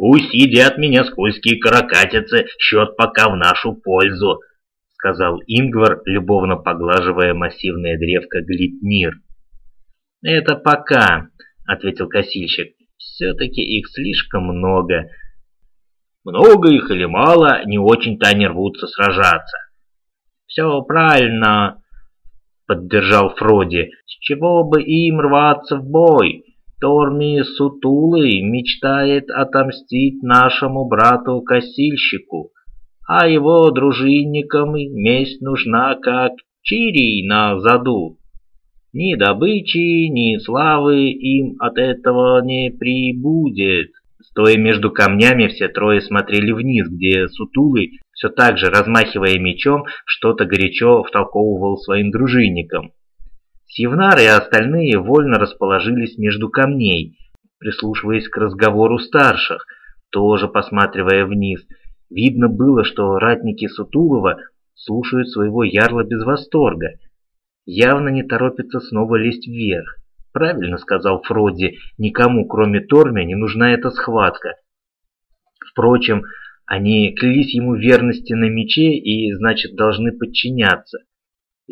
Пусть едят меня скользкие каракатицы, счет пока в нашу пользу, сказал Ингвар, любовно поглаживая массивное древко глитнир. Это пока, ответил косильщик. Все-таки их слишком много. Много их или мало, не очень-то они рвутся сражаться. Все правильно, поддержал Фроди. С чего бы им рваться в бой? Торми Сутулый мечтает отомстить нашему брату-косильщику, а его дружинникам месть нужна как чирий на заду. Ни добычи, ни славы им от этого не прибудет. Стоя между камнями, все трое смотрели вниз, где Сутулый, все так же размахивая мечом, что-то горячо втолковывал своим дружинникам. Севнар и остальные вольно расположились между камней, прислушиваясь к разговору старших, тоже посматривая вниз. Видно было, что ратники Сутулова слушают своего ярла без восторга. Явно не торопятся снова лезть вверх. Правильно сказал Фроди, никому, кроме Торми, не нужна эта схватка. Впрочем, они клялись ему верности на мече и, значит, должны подчиняться.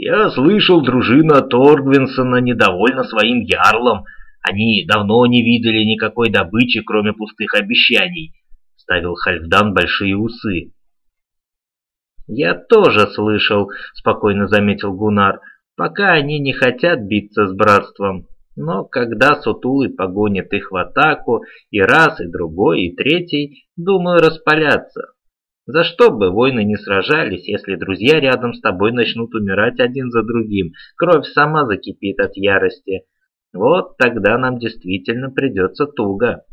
Я слышал, дружина Торгвинсона недовольна своим ярлом. Они давно не видели никакой добычи, кроме пустых обещаний. Ставил Хальфдан большие усы. «Я тоже слышал», — спокойно заметил Гунар, — «пока они не хотят биться с братством. Но когда Сутулы погонит их в атаку, и раз, и другой, и третий, думаю, распалятся. За что бы войны не сражались, если друзья рядом с тобой начнут умирать один за другим, кровь сама закипит от ярости. Вот тогда нам действительно придется туго.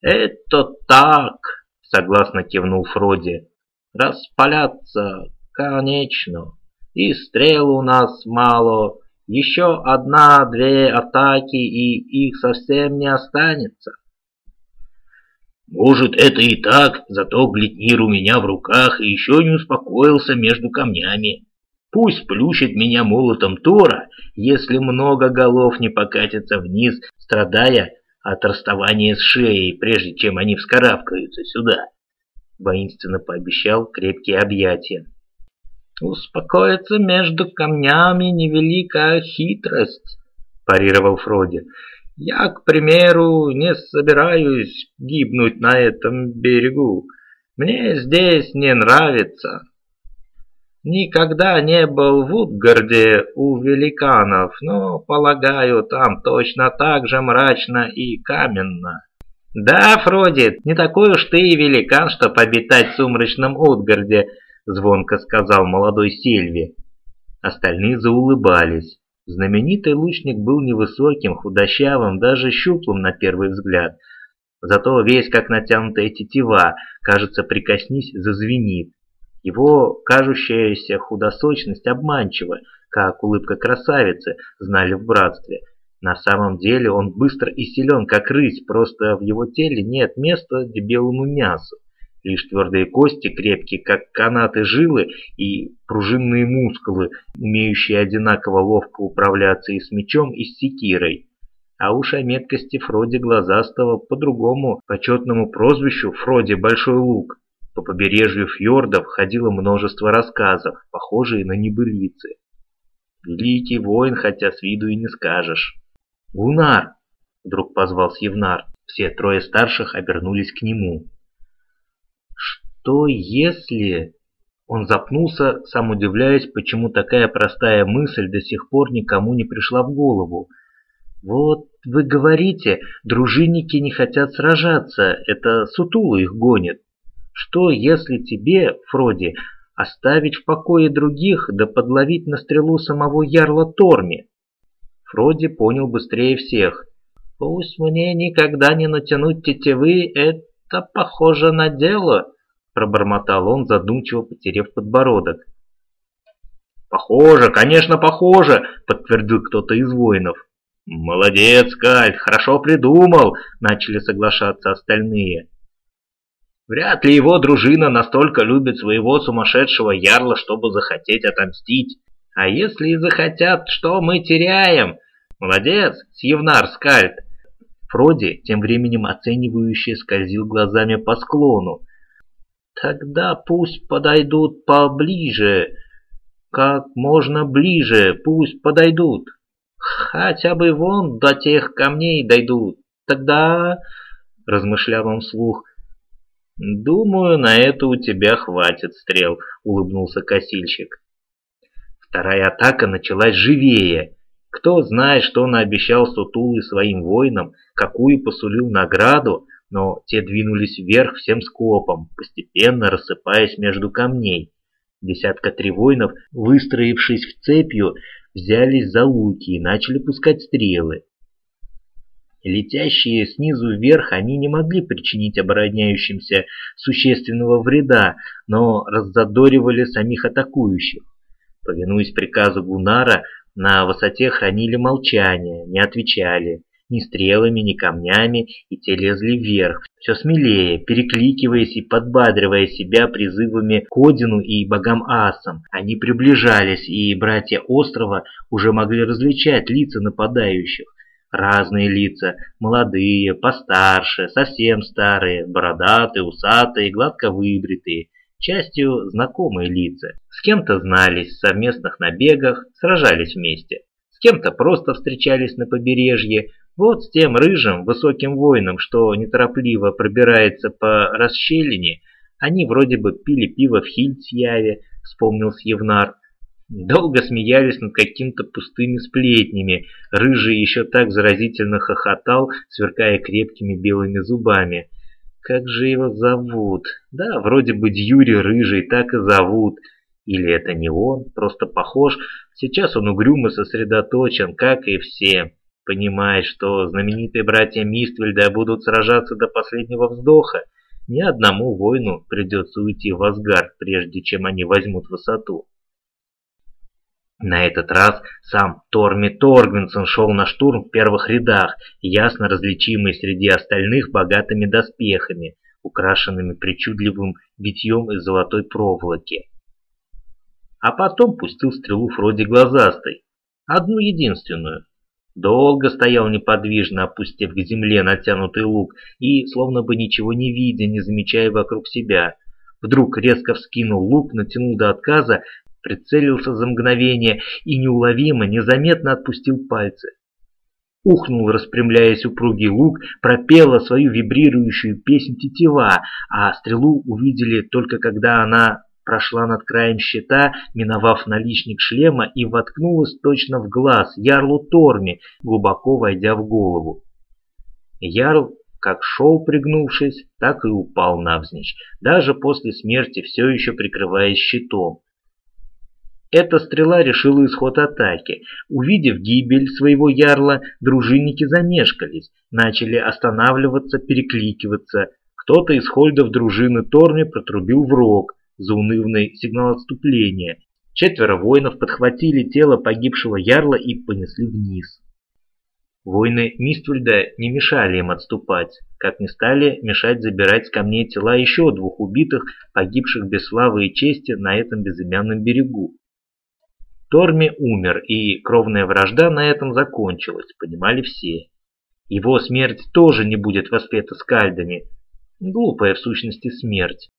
«Это так!» — согласно кивнул Фроди. «Распаляться, конечно. И стрел у нас мало. Еще одна-две атаки, и их совсем не останется». Может, это и так, зато глитнир у меня в руках и еще не успокоился между камнями. Пусть плющит меня молотом Тора, если много голов не покатятся вниз, страдая от расставания с шеей, прежде чем они вскарабкаются сюда. Воинственно пообещал крепкие объятия. «Успокоиться между камнями невеликая хитрость», – парировал Фроди. Я, к примеру, не собираюсь гибнуть на этом берегу. Мне здесь не нравится. Никогда не был в Утгарде у великанов, но, полагаю, там точно так же мрачно и каменно. Да, Фроди, не такой уж ты и великан, что обитать в сумрачном Утгарде, звонко сказал молодой Сильви. Остальные заулыбались. Знаменитый лучник был невысоким, худощавым, даже щуплым на первый взгляд. Зато весь как натянутая тетива, кажется, прикоснись, зазвенит. Его кажущаяся худосочность обманчива, как улыбка красавицы, знали в братстве. На самом деле он быстр и силен, как рысь, просто в его теле нет места дебелому мясу. Лишь твердые кости, крепкие, как канаты жилы, и пружинные мускулы, умеющие одинаково ловко управляться и с мечом, и с секирой. А уж о меткости Фроди Глазастого по другому почетному прозвищу Фроди Большой Лук. По побережью фьордов ходило множество рассказов, похожие на небылицы. Великий воин, хотя с виду и не скажешь. «Гунар!» — вдруг позвал Сьевнар. Все трое старших обернулись к нему. Что если... Он запнулся, сам удивляясь, почему такая простая мысль до сих пор никому не пришла в голову. «Вот вы говорите, дружинники не хотят сражаться, это Сутула их гонит. Что, если тебе, Фроди, оставить в покое других, да подловить на стрелу самого ярла Торми?» Фроди понял быстрее всех. «Пусть мне никогда не натянуть тетивы, это похоже на дело», пробормотал он, задумчиво потерев подбородок. «Похоже, конечно, похоже!» — подтвердил кто-то из воинов. «Молодец, Кальт, хорошо придумал!» — начали соглашаться остальные. «Вряд ли его дружина настолько любит своего сумасшедшего ярла, чтобы захотеть отомстить. А если и захотят, что мы теряем? Молодец, Сьевнар Скальд!» Фроди тем временем оценивающе скользил глазами по склону. «Тогда пусть подойдут поближе, как можно ближе, пусть подойдут. Хотя бы вон до тех камней дойдут. Тогда...» — размышлял он вслух. «Думаю, на это у тебя хватит стрел», — улыбнулся косильщик. Вторая атака началась живее. Кто знает, что наобещал Сутулы своим воинам, какую посулил награду, но те двинулись вверх всем скопом, постепенно рассыпаясь между камней. Десятка три воинов, выстроившись в цепью, взялись за луки и начали пускать стрелы. Летящие снизу вверх они не могли причинить обороняющимся существенного вреда, но раззадоривали самих атакующих. Повинуясь приказу Гунара, на высоте хранили молчание, не отвечали ни стрелами, ни камнями, и те лезли вверх, все смелее, перекликиваясь и подбадривая себя призывами к Одину и богам-асам. Они приближались, и братья острова уже могли различать лица нападающих. Разные лица, молодые, постарше, совсем старые, бородатые, усатые, гладко выбритые – частью знакомые лица. С кем-то знались в совместных набегах, сражались вместе. С кем-то просто встречались на побережье. Вот с тем рыжим, высоким воином, что неторопливо пробирается по расщелине, они вроде бы пили пиво в Хильцьяве, вспомнил Сьевнар. Долго смеялись над какими-то пустыми сплетнями. Рыжий еще так заразительно хохотал, сверкая крепкими белыми зубами. Как же его зовут? Да, вроде бы Дьюри Рыжий, так и зовут. Или это не он, просто похож. Сейчас он угрюмо сосредоточен, как и все. Понимает, что знаменитые братья Миствельда будут сражаться до последнего вздоха. Ни одному воину придется уйти в Асгард, прежде чем они возьмут высоту. На этот раз сам Торми Торгвинсон шел на штурм в первых рядах, ясно различимый среди остальных богатыми доспехами, украшенными причудливым битьем из золотой проволоки. А потом пустил стрелу вроде глазастой, одну единственную. Долго стоял неподвижно, опустив к земле натянутый лук и, словно бы ничего не видя, не замечая вокруг себя. Вдруг резко вскинул лук, натянул до отказа прицелился за мгновение и неуловимо, незаметно отпустил пальцы. Ухнул, распрямляясь упругий лук, пропела свою вибрирующую песнь тетива, а стрелу увидели только когда она прошла над краем щита, миновав наличник шлема и воткнулась точно в глаз Ярлу Торми, глубоко войдя в голову. Ярл как шел пригнувшись, так и упал навзничь, даже после смерти все еще прикрываясь щитом. Эта стрела решила исход атаки. Увидев гибель своего ярла, дружинники замешкались, начали останавливаться, перекликиваться. Кто-то из хольдов дружины Торми протрубил в рог, заунывный сигнал отступления. Четверо воинов подхватили тело погибшего ярла и понесли вниз. Воины Миствульда не мешали им отступать, как не стали мешать забирать с камней тела еще двух убитых, погибших без славы и чести на этом безымянном берегу. Торми умер, и кровная вражда на этом закончилась, понимали все. Его смерть тоже не будет воспета скальдами. Глупая в сущности смерть.